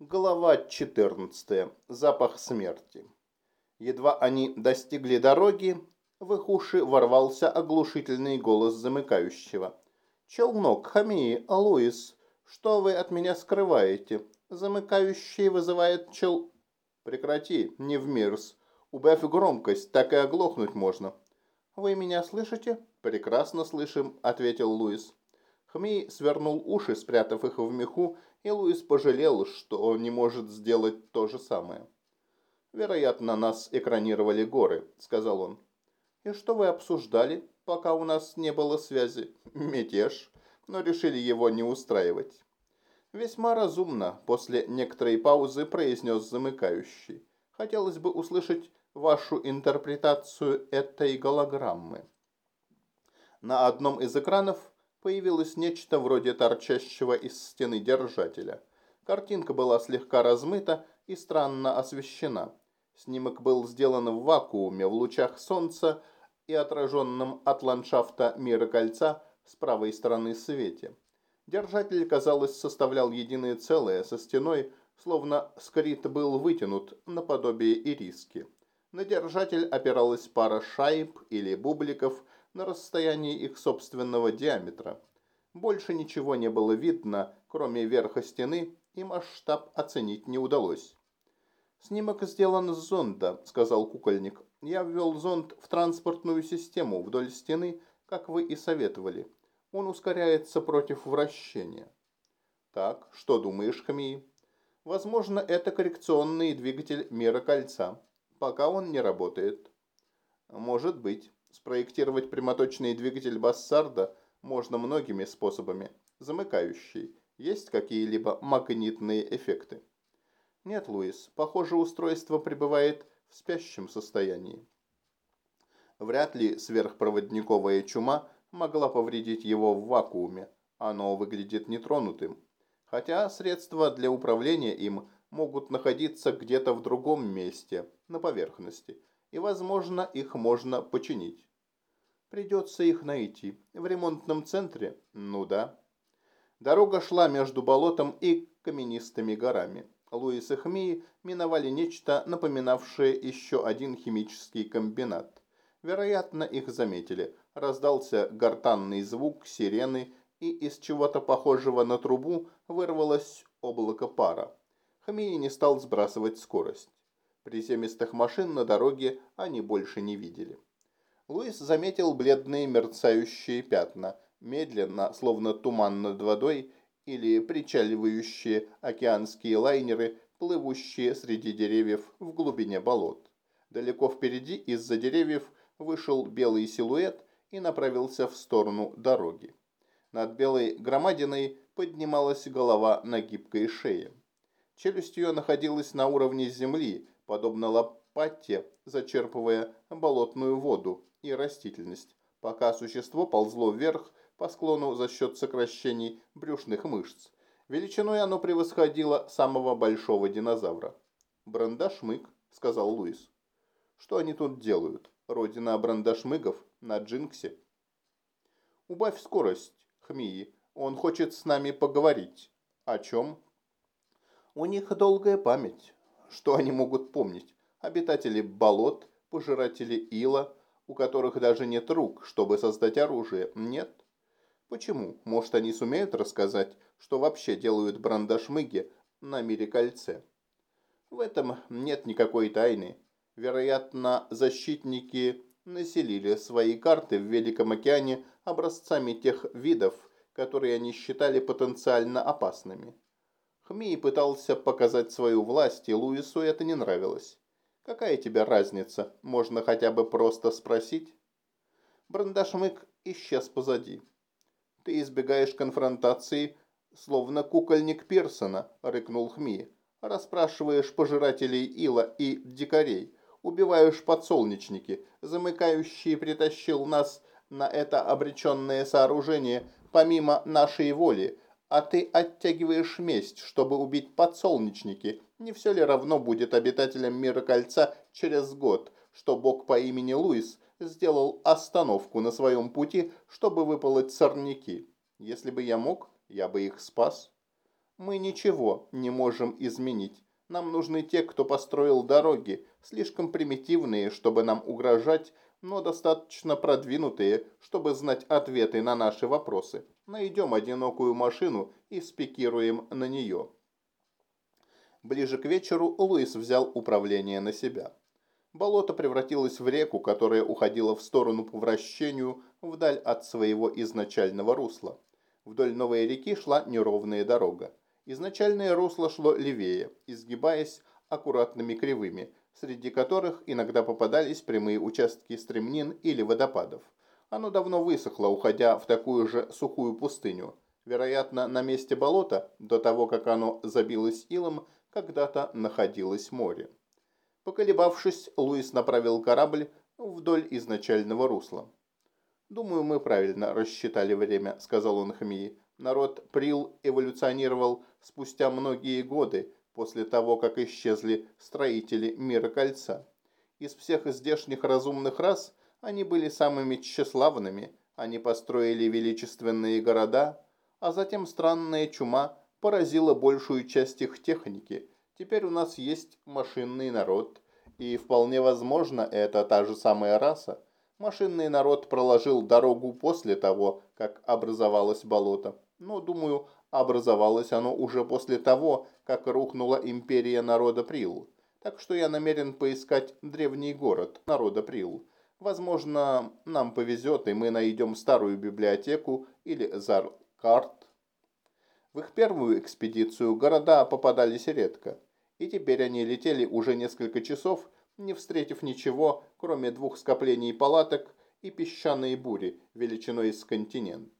Глава 14. Запах смерти. Едва они достигли дороги, в их уши ворвался оглушительный голос замыкающего. «Челнок, Хамии, Луис, что вы от меня скрываете? Замыкающий вызывает чел...» «Прекрати, не в мирс. Убавь громкость, так и оглохнуть можно». «Вы меня слышите?» «Прекрасно слышим», — ответил Луис. Хмей свернул уши, спрятав их в меху, и Луис пожалел, что не может сделать то же самое. «Вероятно, нас экранировали горы», — сказал он. «И что вы обсуждали, пока у нас не было связи?» «Мятеж, но решили его не устраивать». «Весьма разумно», — после некоторой паузы произнес замыкающий. «Хотелось бы услышать вашу интерпретацию этой голограммы». На одном из экранов появилось нечто вроде торчащего из стены держателя. Картинка была слегка размыта и странно освещена. Снимок был сделан в вакууме, в лучах солнца и отраженном от ландшафта мира кольца с правой стороны свете. Держатель, казалось, составлял единое целое со стеной, словно скрит был вытянут наподобие ириски. На держатель опиралась пара шайб или бубликов – на расстоянии их собственного диаметра. Больше ничего не было видно, кроме верха стены, и масштаб оценить не удалось. «Снимок сделан с зонда», — сказал кукольник. «Я ввел зонд в транспортную систему вдоль стены, как вы и советовали. Он ускоряется против вращения». «Так, что думаешь, Хамии?» «Возможно, это коррекционный двигатель мира кольца. Пока он не работает». «Может быть». Спроектировать прямоточный двигатель Бассарда можно многими способами. Замыкающий. Есть какие-либо магнитные эффекты? Нет, Луис. Похоже, устройство пребывает в спящем состоянии. Вряд ли сверхпроводниковая чума могла повредить его в вакууме. Оно выглядит нетронутым. Хотя средства для управления им могут находиться где-то в другом месте, на поверхности и, возможно, их можно починить. Придется их найти. В ремонтном центре? Ну да. Дорога шла между болотом и каменистыми горами. Луис и Хмии миновали нечто, напоминавшее еще один химический комбинат. Вероятно, их заметили. Раздался гортанный звук сирены, и из чего-то похожего на трубу вырвалось облако пара. Хмии не стал сбрасывать скорость. Приземистых машин на дороге они больше не видели. Луис заметил бледные мерцающие пятна, медленно, словно туман над водой, или причаливающие океанские лайнеры, плывущие среди деревьев в глубине болот. Далеко впереди из-за деревьев вышел белый силуэт и направился в сторону дороги. Над белой громадиной поднималась голова на гибкой шее. Челюсть ее находилась на уровне земли, подобно лопате, зачерпывая болотную воду и растительность, пока существо ползло вверх по склону за счет сокращений брюшных мышц. Величиной оно превосходило самого большого динозавра. «Брандашмык», — сказал Луис. «Что они тут делают? Родина брандашмыгов на Джинксе?» «Убавь скорость, Хмии. Он хочет с нами поговорить». «О чем?» «У них долгая память. Что они могут помнить? Обитатели болот, пожиратели ила, у которых даже нет рук, чтобы создать оружие, нет? Почему? Может, они сумеют рассказать, что вообще делают брандашмыги на мире кольце? В этом нет никакой тайны. Вероятно, защитники населили свои карты в Великом океане образцами тех видов, которые они считали потенциально опасными. Хмей пытался показать свою власть, и Луису это не нравилось. «Какая тебе разница? Можно хотя бы просто спросить?» Брандашмык исчез позади. «Ты избегаешь конфронтации, словно кукольник Пирсона», — рыкнул Хми. «Расспрашиваешь пожирателей ила и дикарей, убиваешь подсолнечники, замыкающий притащил нас на это обреченное сооружение помимо нашей воли, а ты оттягиваешь месть, чтобы убить подсолнечники. Не все ли равно будет обитателям мира кольца через год, что бог по имени Луис сделал остановку на своем пути, чтобы выполоть сорняки? Если бы я мог, я бы их спас. Мы ничего не можем изменить. Нам нужны те, кто построил дороги, слишком примитивные, чтобы нам угрожать, но достаточно продвинутые, чтобы знать ответы на наши вопросы. Найдем одинокую машину и спикируем на нее. Ближе к вечеру Луис взял управление на себя. Болото превратилось в реку, которая уходила в сторону по вращению вдаль от своего изначального русла. Вдоль новой реки шла неровная дорога. Изначальное русло шло левее, изгибаясь аккуратными кривыми, среди которых иногда попадались прямые участки стремнин или водопадов. Оно давно высохло, уходя в такую же сухую пустыню. Вероятно, на месте болота, до того, как оно забилось илом, когда-то находилось море. Поколебавшись, Луис направил корабль вдоль изначального русла. «Думаю, мы правильно рассчитали время», — сказал он Хмии. «Народ Прил эволюционировал спустя многие годы после того, как исчезли строители Мира Кольца. Из всех здешних разумных рас они были самыми тщеславными, они построили величественные города, а затем странная чума поразила большую часть их техники. Теперь у нас есть машинный народ, и вполне возможно, это та же самая раса. Машинный народ проложил дорогу после того, как образовалось болото. Но, думаю, образовалось оно уже после того, как рухнула империя народа Прил. Так что я намерен поискать древний город народа Прил. Возможно, нам повезет, и мы найдем старую библиотеку или Заркарт. В их первую экспедицию города попадались редко, и теперь они летели уже несколько часов, не встретив ничего, кроме двух скоплений палаток и песчаные бури величиной с континент.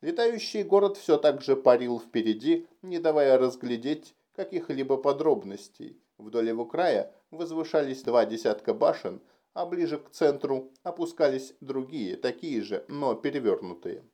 Летающий город все так же парил впереди, не давая разглядеть каких-либо подробностей. Вдоль его края возвышались два десятка башен, а ближе к центру опускались другие, такие же, но перевернутые.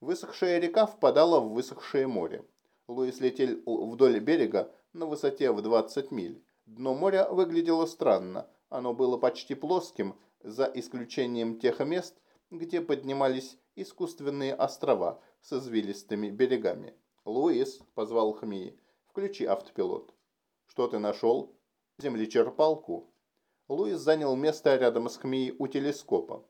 Высохшая река впадала в высохшее море. Луис летел вдоль берега на высоте в 20 миль. Дно моря выглядело странно. Оно было почти плоским, за исключением тех мест, где поднимались искусственные острова с извилистыми берегами. «Луис», — позвал Хмии, — «включи автопилот». «Что ты нашел?» «Землечерпалку». Луис занял место рядом с Хмией у телескопа.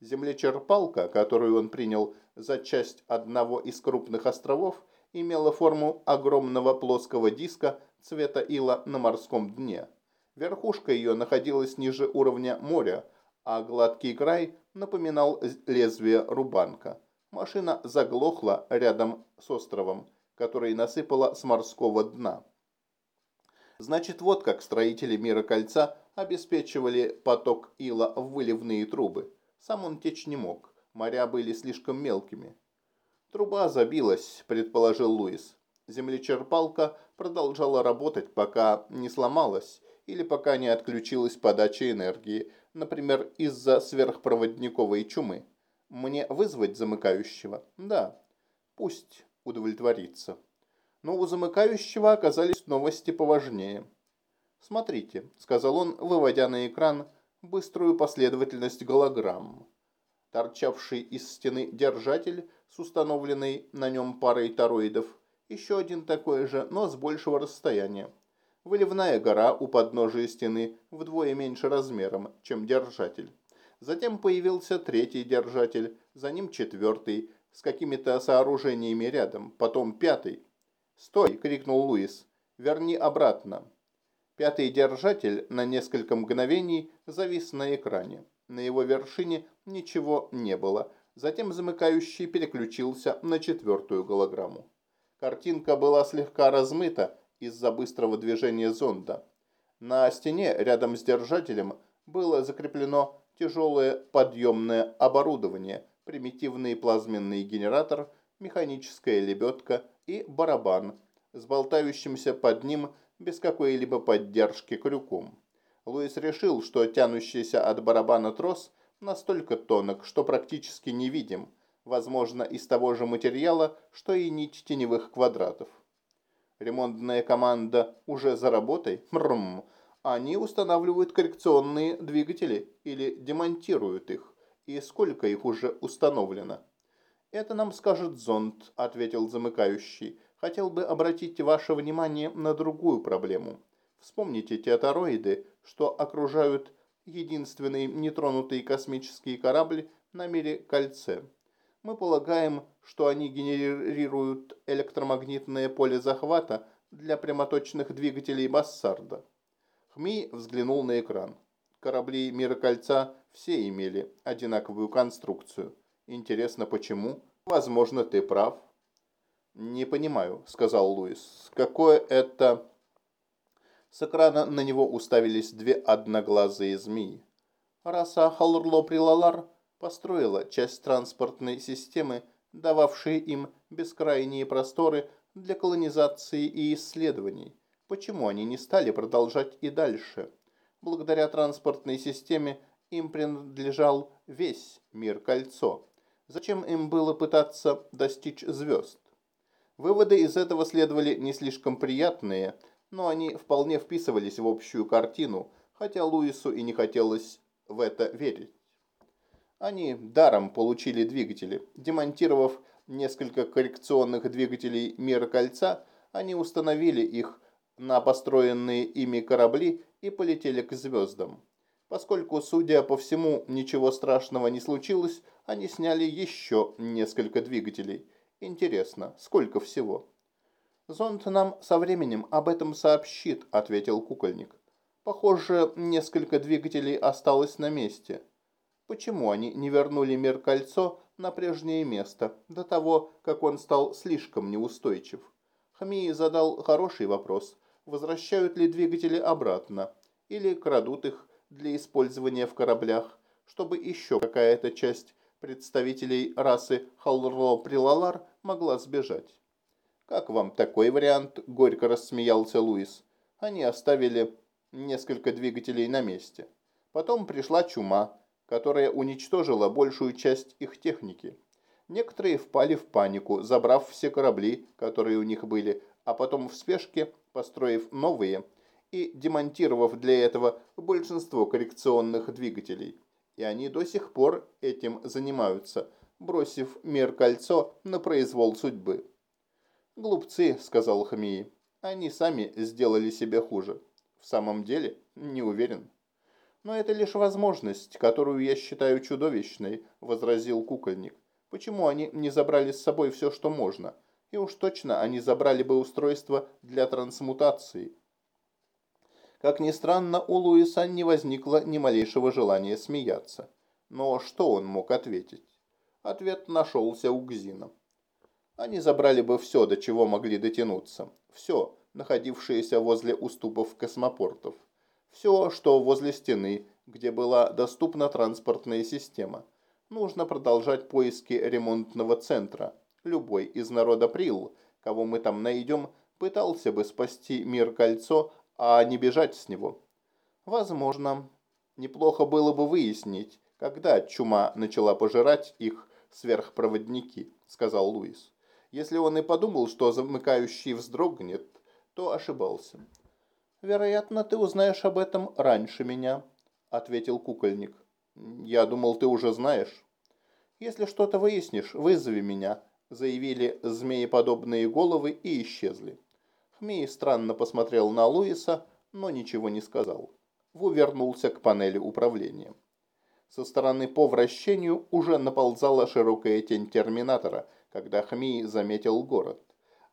Землечерпалка, которую он принял за часть одного из крупных островов, имела форму огромного плоского диска цвета ила на морском дне. Верхушка ее находилась ниже уровня моря, а гладкий край напоминал лезвие рубанка. Машина заглохла рядом с островом, который насыпала с морского дна. Значит, вот как строители мира кольца обеспечивали поток ила в выливные трубы. Сам он течь не мог, моря были слишком мелкими. Труба забилась, предположил Луис. Землечерпалка продолжала работать, пока не сломалась или пока не отключилась подача энергии, например, из-за сверхпроводниковой чумы. Мне вызвать замыкающего? Да. Пусть удовлетворится. Но у замыкающего оказались новости поважнее. «Смотрите», — сказал он, выводя на экран быструю последовательность голограмм. Торчавший из стены держатель с установленной на нем парой тороидов, еще один такой же, но с большего расстояния. Выливная гора у подножия стены вдвое меньше размером, чем держатель. Затем появился третий держатель, за ним четвертый, с какими-то сооружениями рядом, потом пятый. «Стой!» – крикнул Луис. «Верни обратно!» Пятый держатель на несколько мгновений завис на экране. На его вершине ничего не было. Затем замыкающий переключился на четвертую голограмму. Картинка была слегка размыта из-за быстрого движения зонда. На стене рядом с держателем было закреплено тяжелое подъемное оборудование, примитивный плазменный генератор, механическая лебедка и барабан с болтающимся под ним без какой-либо поддержки крюком. Луис решил, что тянущийся от барабана трос настолько тонок, что практически невидим, возможно, из того же материала, что и нить теневых квадратов. Ремонтная команда уже за работой? Мрм. Они устанавливают коррекционные двигатели или демонтируют их. И сколько их уже установлено? «Это нам скажет зонд», — ответил замыкающий. хотел бы обратить ваше внимание на другую проблему. Вспомните те тороиды, что окружают единственный нетронутый космический корабль на мире Кольце. Мы полагаем, что они генерируют электромагнитное поле захвата для прямоточных двигателей Бассарда. Хми взглянул на экран. Корабли Мира Кольца все имели одинаковую конструкцию. Интересно, почему? Возможно, ты прав. «Не понимаю», — сказал Луис. «Какое это...» С экрана на него уставились две одноглазые змеи. Раса Халурло-Прилалар построила часть транспортной системы, дававшей им бескрайние просторы для колонизации и исследований. Почему они не стали продолжать и дальше? Благодаря транспортной системе им принадлежал весь мир-кольцо. Зачем им было пытаться достичь звезд? Выводы из этого следовали не слишком приятные, но они вполне вписывались в общую картину, хотя Луису и не хотелось в это верить. Они даром получили двигатели. Демонтировав несколько коррекционных двигателей Мира Кольца, они установили их на построенные ими корабли и полетели к звездам. Поскольку, судя по всему, ничего страшного не случилось, они сняли еще несколько двигателей. Интересно, сколько всего? «Зонд нам со временем об этом сообщит», — ответил кукольник. «Похоже, несколько двигателей осталось на месте. Почему они не вернули мир кольцо на прежнее место, до того, как он стал слишком неустойчив? Хмии задал хороший вопрос, возвращают ли двигатели обратно, или крадут их для использования в кораблях, чтобы еще какая-то часть представителей расы Халро-Прилалар могла сбежать. «Как вам такой вариант?» – горько рассмеялся Луис. Они оставили несколько двигателей на месте. Потом пришла чума, которая уничтожила большую часть их техники. Некоторые впали в панику, забрав все корабли, которые у них были, а потом в спешке, построив новые и демонтировав для этого большинство коррекционных двигателей. И они до сих пор этим занимаются, бросив мир кольцо на произвол судьбы. «Глупцы», — сказал Хамии, — «они сами сделали себе хуже». «В самом деле, не уверен». «Но это лишь возможность, которую я считаю чудовищной», – возразил кукольник. «Почему они не забрали с собой все, что можно? И уж точно они забрали бы устройство для трансмутации». Как ни странно, у Луиса не возникло ни малейшего желания смеяться. Но что он мог ответить? Ответ нашелся у Гзина. Они забрали бы все, до чего могли дотянуться. Все, находившееся возле уступов космопортов. Все, что возле стены, где была доступна транспортная система. Нужно продолжать поиски ремонтного центра. Любой из народа Прил, кого мы там найдем, пытался бы спасти мир кольцо, а не бежать с него. Возможно, неплохо было бы выяснить, когда чума начала пожирать их сверхпроводники, сказал Луис. Если он и подумал, что замыкающий вздрогнет, то ошибался. «Вероятно, ты узнаешь об этом раньше меня», – ответил кукольник. «Я думал, ты уже знаешь». «Если что-то выяснишь, вызови меня», – заявили змееподобные головы и исчезли. Хмей странно посмотрел на Луиса, но ничего не сказал. Ву вернулся к панели управления. Со стороны по вращению уже наползала широкая тень терминатора, когда Хмей заметил город.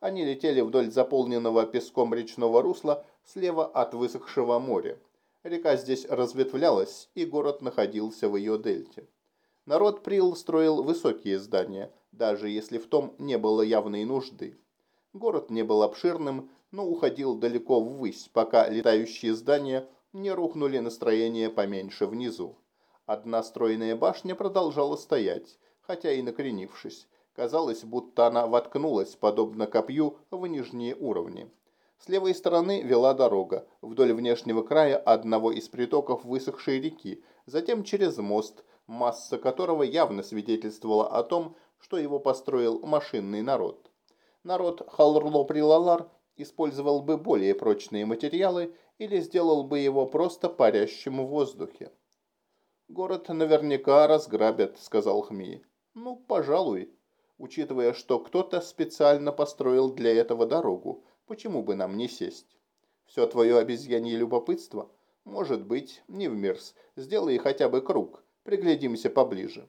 Они летели вдоль заполненного песком речного русла слева от высохшего моря. Река здесь разветвлялась, и город находился в ее дельте. Народ Прил строил высокие здания, даже если в том не было явной нужды. Город не был обширным, но уходил далеко ввысь, пока летающие здания не рухнули на строение поменьше внизу. Одна стройная башня продолжала стоять, хотя и накренившись. Казалось, будто она воткнулась, подобно копью, в нижние уровни. С левой стороны вела дорога, вдоль внешнего края одного из притоков высохшей реки, затем через мост, масса которого явно свидетельствовала о том, что его построил машинный народ. Народ Халрло-Прилалар использовал бы более прочные материалы или сделал бы его просто парящим в воздухе. «Город наверняка разграбят», — сказал Хми. «Ну, пожалуй. Учитывая, что кто-то специально построил для этого дорогу, почему бы нам не сесть? Все твое обезьянье любопытство? Может быть, не в мирс. Сделай хотя бы круг. Приглядимся поближе.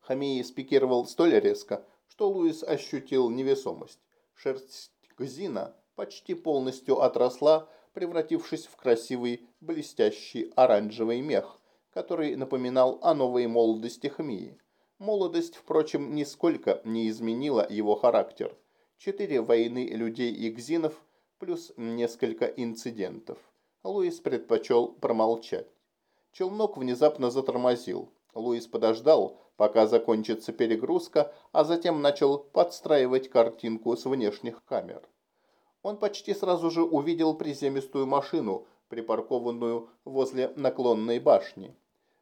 Хамии спикировал столь резко, что Луис ощутил невесомость. Шерсть Гзина почти полностью отросла, превратившись в красивый блестящий оранжевый мех, который напоминал о новой молодости Хмии. Молодость, впрочем, нисколько не изменила его характер. Четыре войны людей и гзинов плюс несколько инцидентов. Луис предпочел промолчать. Челнок внезапно затормозил. Луис подождал, пока закончится перегрузка, а затем начал подстраивать картинку с внешних камер. Он почти сразу же увидел приземистую машину, припаркованную возле наклонной башни.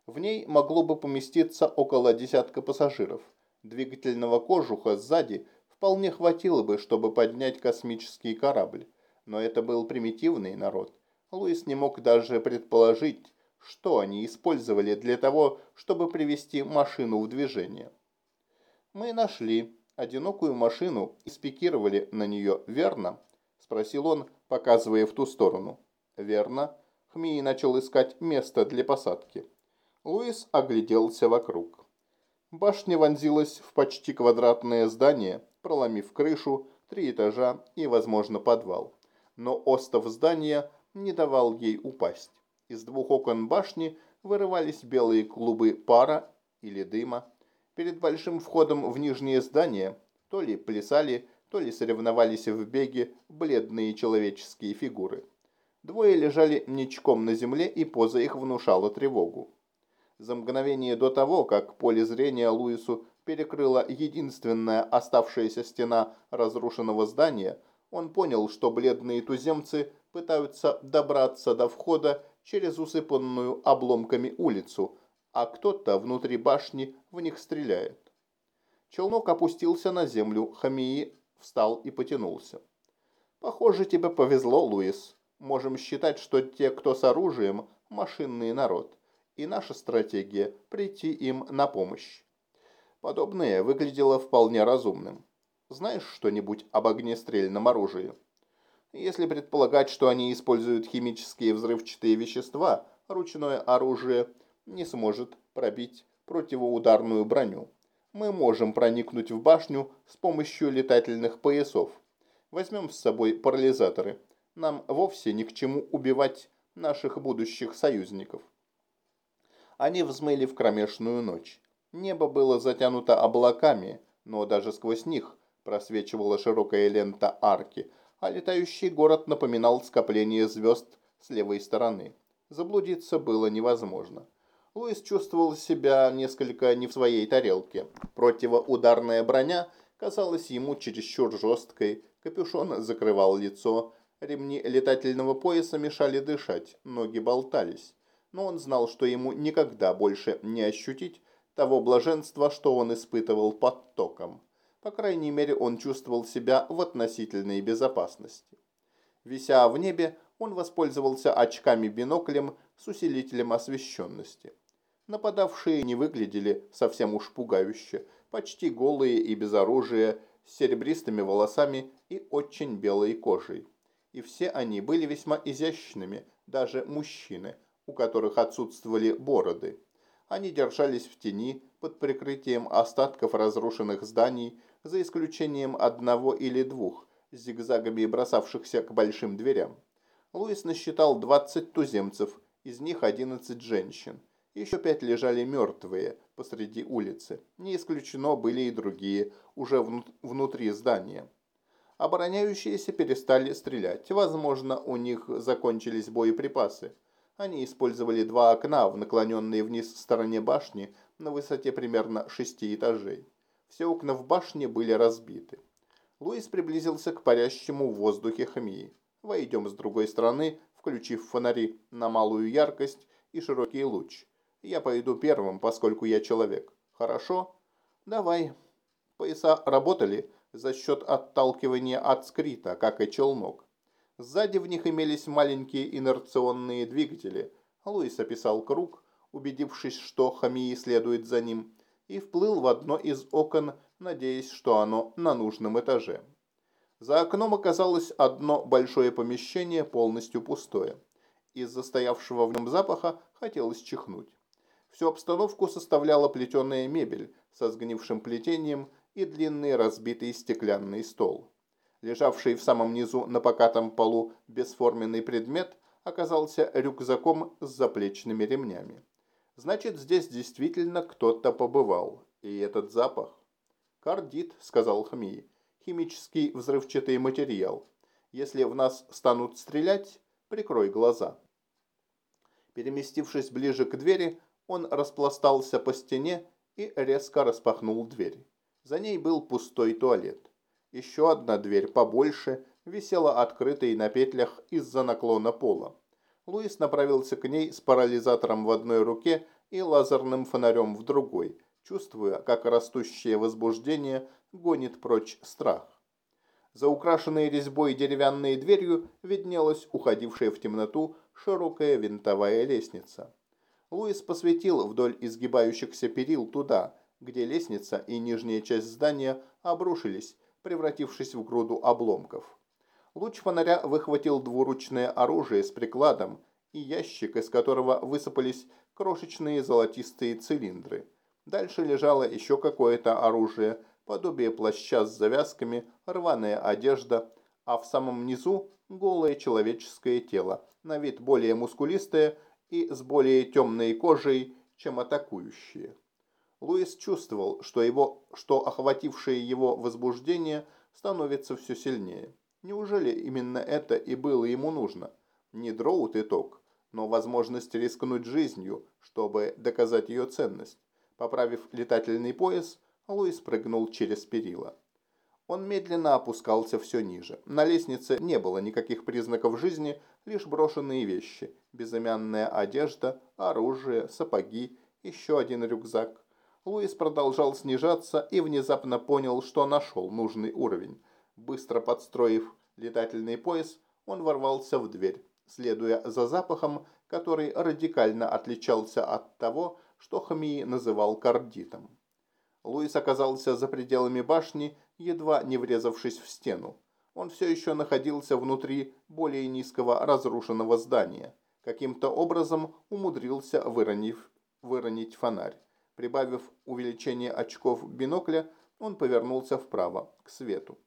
В ней могло бы поместиться около десятка пассажиров. Двигательного кожуха сзади вполне хватило бы, чтобы поднять космический корабль. Но это был примитивный народ. Луис не мог даже предположить, что они использовали для того, чтобы привести машину в движение. «Мы нашли одинокую машину и спикировали на нее, верно?» – спросил он, показывая в ту сторону. «Верно». Хмей начал искать место для посадки. Луис огляделся вокруг. Башня вонзилась в почти квадратное здание, проломив крышу, три этажа и, возможно, подвал. Но остов здания не давал ей упасть. Из двух окон башни вырывались белые клубы пара или дыма. Перед большим входом в нижнее здание то ли плясали, то ли соревновались в беге бледные человеческие фигуры. Двое лежали ничком на земле, и поза их внушала тревогу. За мгновение до того, как поле зрения Луису перекрыла единственная оставшаяся стена разрушенного здания, он понял, что бледные туземцы пытаются добраться до входа через усыпанную обломками улицу, а кто-то внутри башни в них стреляет. Челнок опустился на землю, Хамии встал и потянулся. «Похоже, тебе повезло, Луис. Можем считать, что те, кто с оружием, машинный народ, и наша стратегия – прийти им на помощь». Подобное выглядело вполне разумным. Знаешь что-нибудь об огнестрельном оружии? Если предполагать, что они используют химические взрывчатые вещества, ручное оружие не сможет пробить противоударную броню. Мы можем проникнуть в башню с помощью летательных поясов. Возьмем с собой парализаторы. Нам вовсе ни к чему убивать наших будущих союзников. Они взмыли в кромешную ночь. Небо было затянуто облаками, но даже сквозь них просвечивала широкая лента арки, а летающий город напоминал скопление звезд с левой стороны. Заблудиться было невозможно. Луис чувствовал себя несколько не в своей тарелке. Противоударная броня казалась ему чересчур жесткой, капюшон закрывал лицо, ремни летательного пояса мешали дышать, ноги болтались. Но он знал, что ему никогда больше не ощутить того блаженства, что он испытывал под током. По крайней мере, он чувствовал себя в относительной безопасности. Вися в небе, он воспользовался очками-биноклем с усилителем освещенности. Нападавшие не выглядели совсем уж пугающе, почти голые и без оружия, с серебристыми волосами и очень белой кожей. И все они были весьма изящными, даже мужчины, у которых отсутствовали бороды. Они держались в тени под прикрытием остатков разрушенных зданий, за исключением одного или двух, зигзагами бросавшихся к большим дверям. Луис насчитал 20 туземцев, из них 11 женщин. Еще пять лежали мертвые посреди улицы. Не исключено были и другие, уже внутри здания. Обороняющиеся перестали стрелять. Возможно, у них закончились боеприпасы. Они использовали два окна в наклоненной вниз стороне башни на высоте примерно шести этажей. Все окна в башне были разбиты. Луис приблизился к парящему в воздухе хмии. Войдем с другой стороны, включив фонари на малую яркость и широкий луч. Я пойду первым, поскольку я человек. Хорошо? Давай. Пояса работали за счет отталкивания от скрита, как и челнок. Сзади в них имелись маленькие инерционные двигатели. Луис описал круг, убедившись, что Хамии следует за ним, и вплыл в одно из окон надеясь, что оно на нужном этаже. За окном оказалось одно большое помещение, полностью пустое. Из-за стоявшего в нем запаха хотелось чихнуть. Всю обстановку составляла плетеная мебель со сгнившим плетением и длинный разбитый стеклянный стол. Лежавший в самом низу на покатом полу бесформенный предмет оказался рюкзаком с заплечными ремнями. Значит, здесь действительно кто-то побывал. И этот запах. «Кардит», — сказал Хмии, — «химический взрывчатый материал. Если в нас станут стрелять, прикрой глаза». Переместившись ближе к двери, он распластался по стене и резко распахнул дверь. За ней был пустой туалет. Еще одна дверь побольше висела открытой на петлях из-за наклона пола. Луис направился к ней с парализатором в одной руке и лазерным фонарем в другой, чувствуя, как растущее возбуждение гонит прочь страх. За украшенной резьбой деревянной дверью виднелась уходившая в темноту широкая винтовая лестница. Луис посветил вдоль изгибающихся перил туда, где лестница и нижняя часть здания обрушились, превратившись в груду обломков. Луч фонаря выхватил двуручное оружие с прикладом и ящик, из которого высыпались крошечные золотистые цилиндры. Дальше лежало еще какое-то оружие, подобие плаща с завязками, рваная одежда, а в самом низу голое человеческое тело, на вид более мускулистое и с более темной кожей, чем атакующие. Луис чувствовал, что, его, что охватившее его возбуждение становится все сильнее. Неужели именно это и было ему нужно? Не дроут итог, но возможность рискнуть жизнью, чтобы доказать ее ценность. Поправив летательный пояс, Луис прыгнул через перила. Он медленно опускался все ниже. На лестнице не было никаких признаков жизни, лишь брошенные вещи. Безымянная одежда, оружие, сапоги, еще один рюкзак. Луис продолжал снижаться и внезапно понял, что нашел нужный уровень. Быстро подстроив летательный пояс, он ворвался в дверь, следуя за запахом, который радикально отличался от того, что Хамии называл кардитом. Луис оказался за пределами башни, едва не врезавшись в стену. Он все еще находился внутри более низкого разрушенного здания. Каким-то образом умудрился выронив, выронить фонарь. Прибавив увеличение очков бинокля, он повернулся вправо, к свету.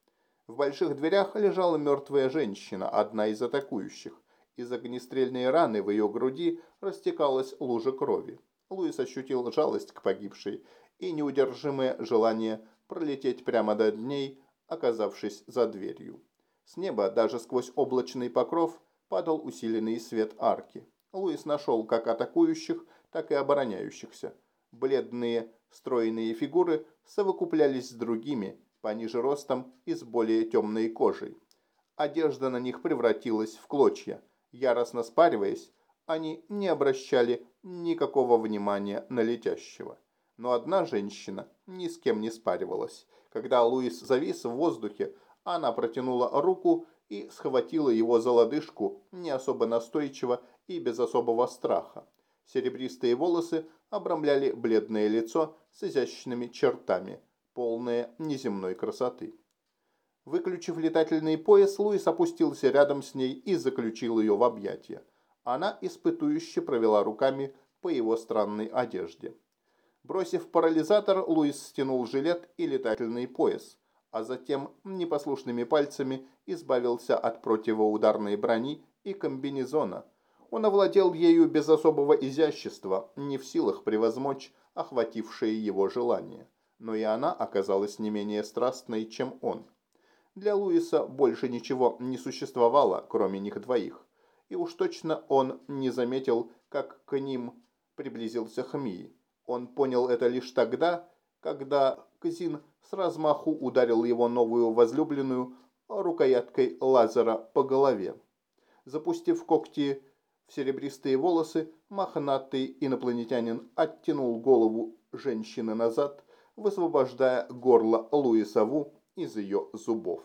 В больших дверях лежала мертвая женщина, одна из атакующих. Из огнестрельной раны в ее груди растекалась лужа крови. Луис ощутил жалость к погибшей и неудержимое желание пролететь прямо над ней, оказавшись за дверью. С неба, даже сквозь облачный покров, падал усиленный свет арки. Луис нашел как атакующих, так и обороняющихся. Бледные, стройные фигуры совокуплялись с другими, пониже ростом и с более темной кожей. Одежда на них превратилась в клочья. Яростно спариваясь, они не обращали никакого внимания на летящего. Но одна женщина ни с кем не спаривалась. Когда Луис завис в воздухе, она протянула руку и схватила его за лодыжку не особо настойчиво и без особого страха. Серебристые волосы обрамляли бледное лицо с изящными чертами, полное неземной красоты. Выключив летательный пояс, Луис опустился рядом с ней и заключил ее в объятия. Она испытующе провела руками по его странной одежде. Бросив парализатор, Луис стянул жилет и летательный пояс, а затем непослушными пальцами избавился от противоударной брони и комбинезона, он овладел ею без особого изящества, не в силах превозмочь охватившее его желание. Но и она оказалась не менее страстной, чем он. Для Луиса больше ничего не существовало, кроме них двоих. И уж точно он не заметил, как к ним приблизился Хмии. Он понял это лишь тогда, когда Казин с размаху ударил его новую возлюбленную рукояткой лазера по голове. Запустив когти серебристые волосы, мохнатый инопланетянин оттянул голову женщины назад, высвобождая горло Луисову из ее зубов.